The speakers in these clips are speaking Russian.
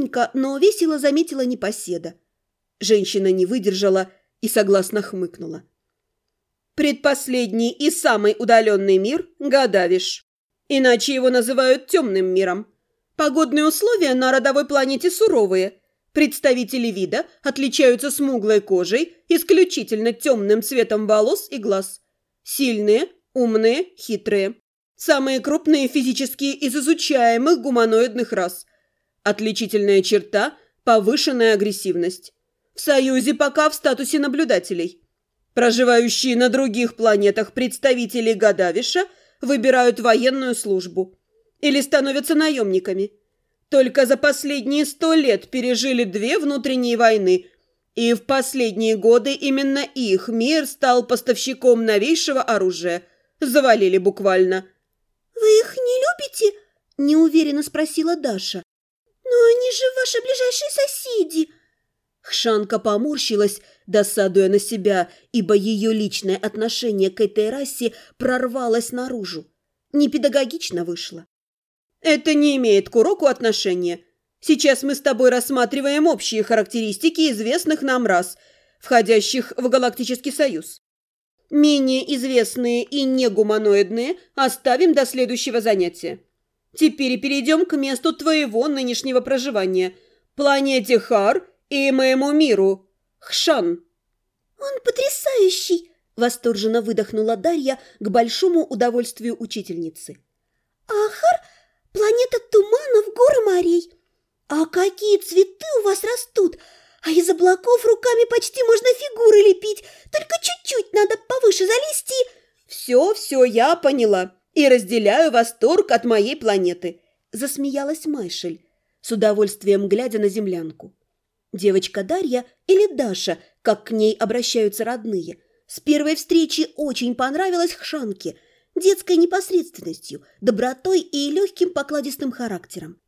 тихонько, но весело заметила непоседа. Женщина не выдержала и согласно хмыкнула. Предпоследний и самый удаленный мир – Гадавиш. Иначе его называют темным миром. Погодные условия на родовой планете суровые. Представители вида отличаются смуглой кожей, исключительно темным цветом волос и глаз. Сильные, умные, хитрые. Самые крупные физические из изучаемых гуманоидных рас. Отличительная черта – повышенная агрессивность. В Союзе пока в статусе наблюдателей. Проживающие на других планетах представители Гадавиша выбирают военную службу или становятся наемниками. Только за последние сто лет пережили две внутренние войны, и в последние годы именно их мир стал поставщиком новейшего оружия. Завалили буквально. «Вы их не любите?» – неуверенно спросила Даша. «Но они же ваши ближайшие соседи!» Хшанка поморщилась, досадуя на себя, ибо ее личное отношение к этой расе прорвалось наружу. Непедагогично вышло. «Это не имеет к уроку отношения. Сейчас мы с тобой рассматриваем общие характеристики известных нам рас, входящих в Галактический Союз. Менее известные и негуманоидные оставим до следующего занятия. Теперь перейдем к месту твоего нынешнего проживания – планете Хар и моему миру, Хшан». «Он потрясающий!» – восторженно выдохнула Дарья к большому удовольствию учительницы. «Ахар – планета туманов, гор и морей. А какие цветы у вас растут! А из облаков руками почти можно фигуры лепить, только чуть-чуть надо повыше залезти». «Все, все, я поняла и разделяю восторг от моей планеты», – засмеялась Майшель, с удовольствием глядя на землянку. Девочка Дарья или Даша, как к ней обращаются родные, с первой встречи очень понравилась Хшанке, детской непосредственностью, добротой и легким покладистым характером.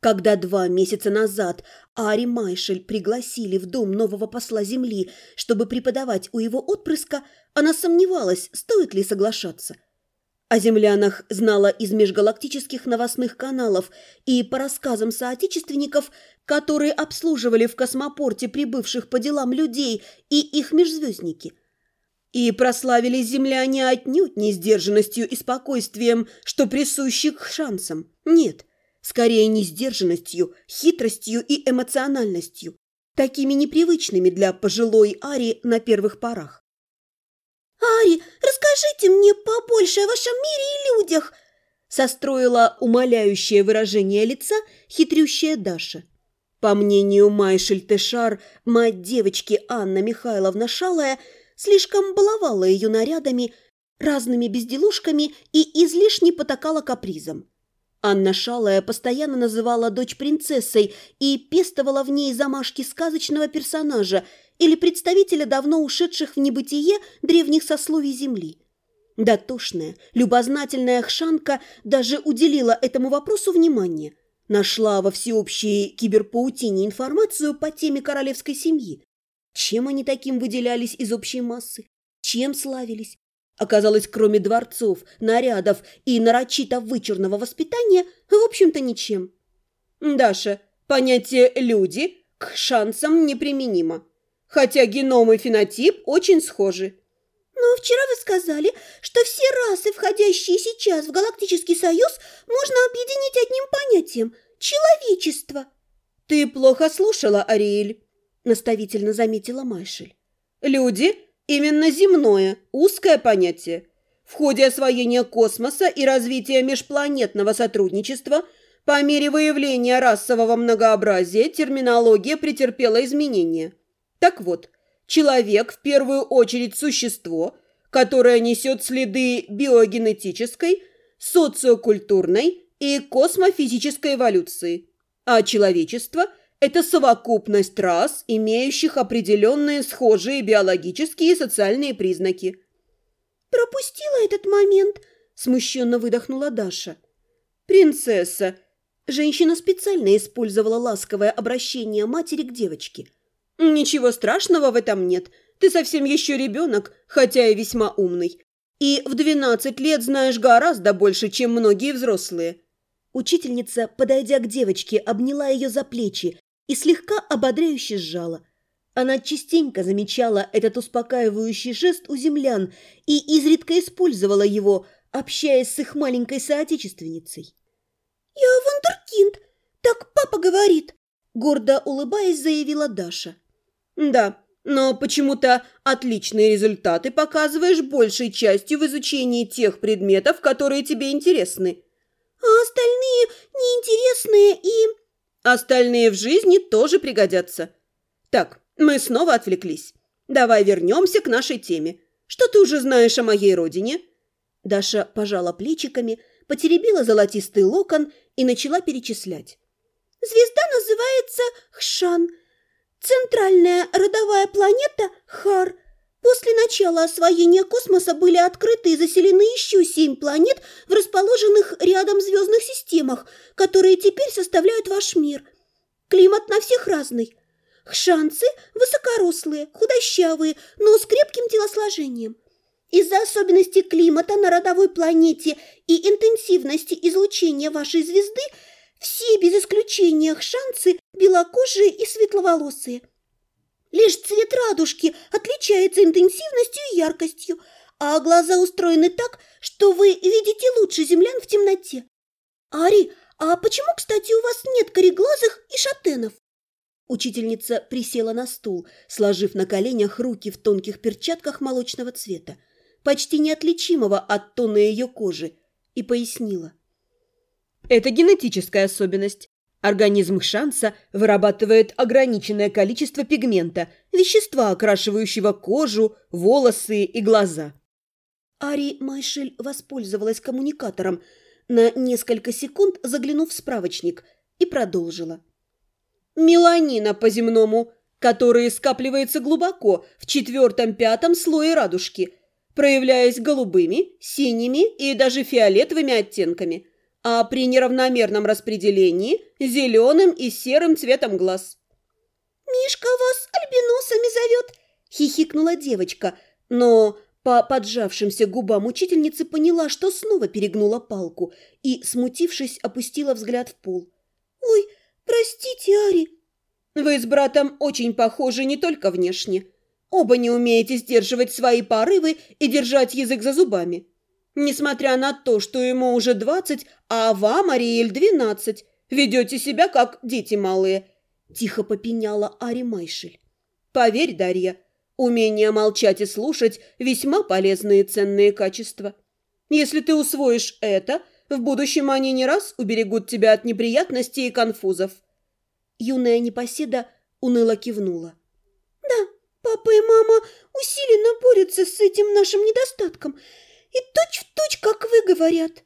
Когда два месяца назад Ари Майшель пригласили в дом нового посла Земли, чтобы преподавать у его отпрыска, она сомневалась, стоит ли соглашаться – о землянах знала из межгалактических новостных каналов и по рассказам соотечественников, которые обслуживали в космопорте прибывших по делам людей и их межзвездники. И прославились земляне отнюдь не сдержанностью и спокойствием, что присущи к шансам. Нет, скорее не сдержанностью, хитростью и эмоциональностью, такими непривычными для пожилой Ари на первых порах. «Ари, расскажите мне побольше о вашем мире и людях!» состроила умоляющее выражение лица хитрющая Даша. По мнению Майшель Тешар, мать девочки Анна Михайловна Шалая слишком баловала ее нарядами, разными безделушками и излишне потакала капризом. Анна Шалая постоянно называла дочь принцессой и пестовала в ней замашки сказочного персонажа или представителя давно ушедших в небытие древних сословий Земли. Дотошная, любознательная Хшанка даже уделила этому вопросу внимание. Нашла во всеобщей киберпаутине информацию по теме королевской семьи. Чем они таким выделялись из общей массы? Чем славились? Оказалось, кроме дворцов, нарядов и нарочито вычурного воспитания, в общем-то, ничем. Даша, понятие «люди» к шансам неприменимо, хотя геном и фенотип очень схожи. Но вчера вы сказали, что все расы, входящие сейчас в Галактический Союз, можно объединить одним понятием – человечество. Ты плохо слушала, Ариэль, наставительно заметила Майшель. Люди – Именно земное, узкое понятие. В ходе освоения космоса и развития межпланетного сотрудничества по мере выявления расового многообразия терминология претерпела изменения. Так вот, человек в первую очередь существо, которое несет следы биогенетической, социокультурной и космофизической эволюции, а человечество – это совокупность рас, имеющих определенные схожие биологические и социальные признаки. «Пропустила этот момент», – смущенно выдохнула Даша. «Принцесса». Женщина специально использовала ласковое обращение матери к девочке. «Ничего страшного в этом нет. Ты совсем еще ребенок, хотя и весьма умный. И в двенадцать лет знаешь гораздо больше, чем многие взрослые». Учительница, подойдя к девочке, обняла ее за плечи и слегка ободряюще сжала. Она частенько замечала этот успокаивающий жест у землян и изредка использовала его, общаясь с их маленькой соотечественницей. «Я вундеркинд, так папа говорит», – гордо улыбаясь, заявила Даша. «Да, но почему-то отличные результаты показываешь большей частью в изучении тех предметов, которые тебе интересны. А остальные неинтересные и... Остальные в жизни тоже пригодятся. Так, мы снова отвлеклись. Давай вернемся к нашей теме. Что ты уже знаешь о моей родине?» Даша пожала плечиками, потеребила золотистый локон и начала перечислять. «Звезда называется Хшан. Центральная родовая планета – Хар. После начала освоения космоса были открыты и заселены еще семь планет в расположенных рядом звездных системах, которые теперь составляют ваш мир. Климат на всех разный. Хшанцы – высокорослые, худощавые, но с крепким телосложением. Из-за особенностей климата на родовой планете и интенсивности излучения вашей звезды – все без исключения хшанцы белокожие и светловолосые. Лишь цвет радужки отличается интенсивностью и яркостью, а глаза устроены так, что вы видите лучше землян в темноте. Ари, а почему, кстати, у вас нет кореглазых и шатенов? Учительница присела на стул, сложив на коленях руки в тонких перчатках молочного цвета, почти неотличимого от тона ее кожи, и пояснила. Это генетическая особенность. Организм шанса вырабатывает ограниченное количество пигмента, вещества, окрашивающего кожу, волосы и глаза. Ари Майшель воспользовалась коммуникатором, на несколько секунд заглянув в справочник, и продолжила. Меланина по-земному, которая скапливается глубоко в четвертом-пятом слое радужки, проявляясь голубыми, синими и даже фиолетовыми оттенками – а при неравномерном распределении – зеленым и серым цветом глаз. «Мишка вас альбиносами зовет!» – хихикнула девочка, но по поджавшимся губам учительницы поняла, что снова перегнула палку и, смутившись, опустила взгляд в пол. «Ой, простите, Ари!» «Вы с братом очень похожи не только внешне. Оба не умеете сдерживать свои порывы и держать язык за зубами. Несмотря на то, что ему уже двадцать, а вам, Ариэль, двенадцать, ведете себя как дети малые», – тихо попеняла Ари Майшель. «Поверь, Дарья, умение молчать и слушать – весьма полезные и ценные качества. Если ты усвоишь это, в будущем они не раз уберегут тебя от неприятностей и конфузов». Юная непоседа уныло кивнула. «Да, папа и мама усиленно борются с этим нашим недостатком – и точь-в-точь, точь, как вы говорят.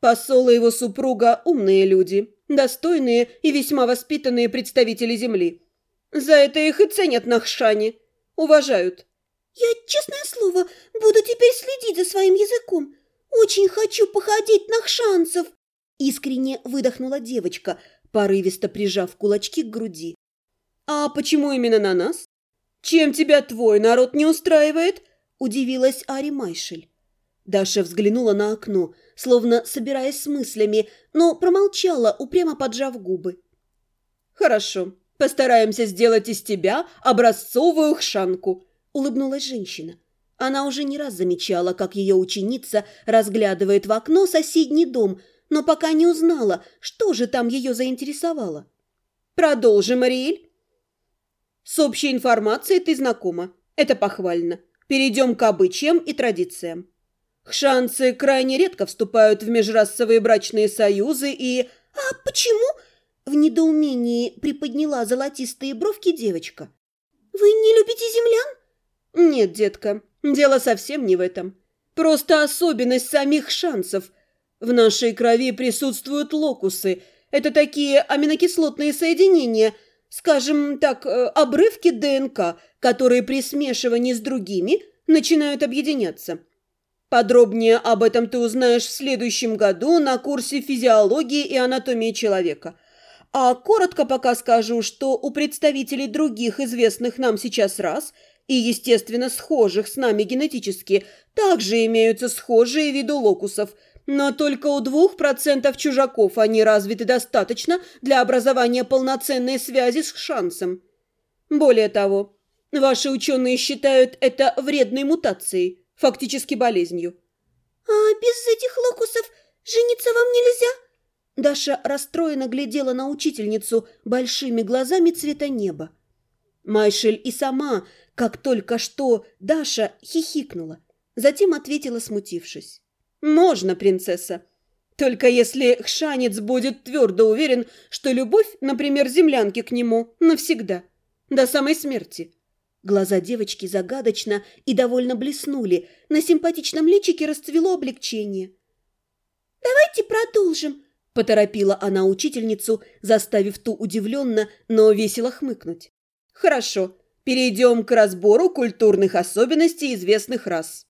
Посол и его супруга – умные люди, достойные и весьма воспитанные представители Земли. За это их и ценят на Хшане, уважают. Я, честное слово, буду теперь следить за своим языком. Очень хочу походить на хшанцев. Искренне выдохнула девочка, порывисто прижав кулачки к груди. А почему именно на нас? Чем тебя твой народ не устраивает? Удивилась Ари Майшель. Даша взглянула на окно, словно собираясь с мыслями, но промолчала, упрямо поджав губы. «Хорошо, постараемся сделать из тебя образцовую хшанку», — улыбнулась женщина. Она уже не раз замечала, как ее ученица разглядывает в окно соседний дом, но пока не узнала, что же там ее заинтересовало. «Продолжим, Ариэль». «С общей информацией ты знакома. Это похвально. Перейдем к обычаям и традициям. Хшанцы крайне редко вступают в межрасовые брачные союзы и... «А почему?» – в недоумении приподняла золотистые бровки девочка. «Вы не любите землян?» «Нет, детка, дело совсем не в этом. Просто особенность самих шансов. В нашей крови присутствуют локусы. Это такие аминокислотные соединения, скажем так, э, обрывки ДНК, которые при смешивании с другими начинают объединяться». Подробнее об этом ты узнаешь в следующем году на курсе физиологии и анатомии человека. А коротко пока скажу, что у представителей других известных нам сейчас рас и, естественно, схожих с нами генетически, также имеются схожие виды локусов, но только у двух процентов чужаков они развиты достаточно для образования полноценной связи с шансом. Более того, ваши ученые считают это вредной мутацией, фактически болезнью. «А без этих локусов жениться вам нельзя?» Даша расстроенно глядела на учительницу большими глазами цвета неба. Майшель и сама, как только что Даша, хихикнула. Затем ответила, смутившись. «Можно, принцесса. Только если Хшанец будет твердо уверен, что любовь, например, землянки к нему, навсегда, до самой смерти». Глаза девочки загадочно и довольно блеснули. На симпатичном личике расцвело облегчение. «Давайте продолжим», – поторопила она учительницу, заставив ту удивленно, но весело хмыкнуть. Хорошо, перейдем к разбору культурных особенностей известных рас.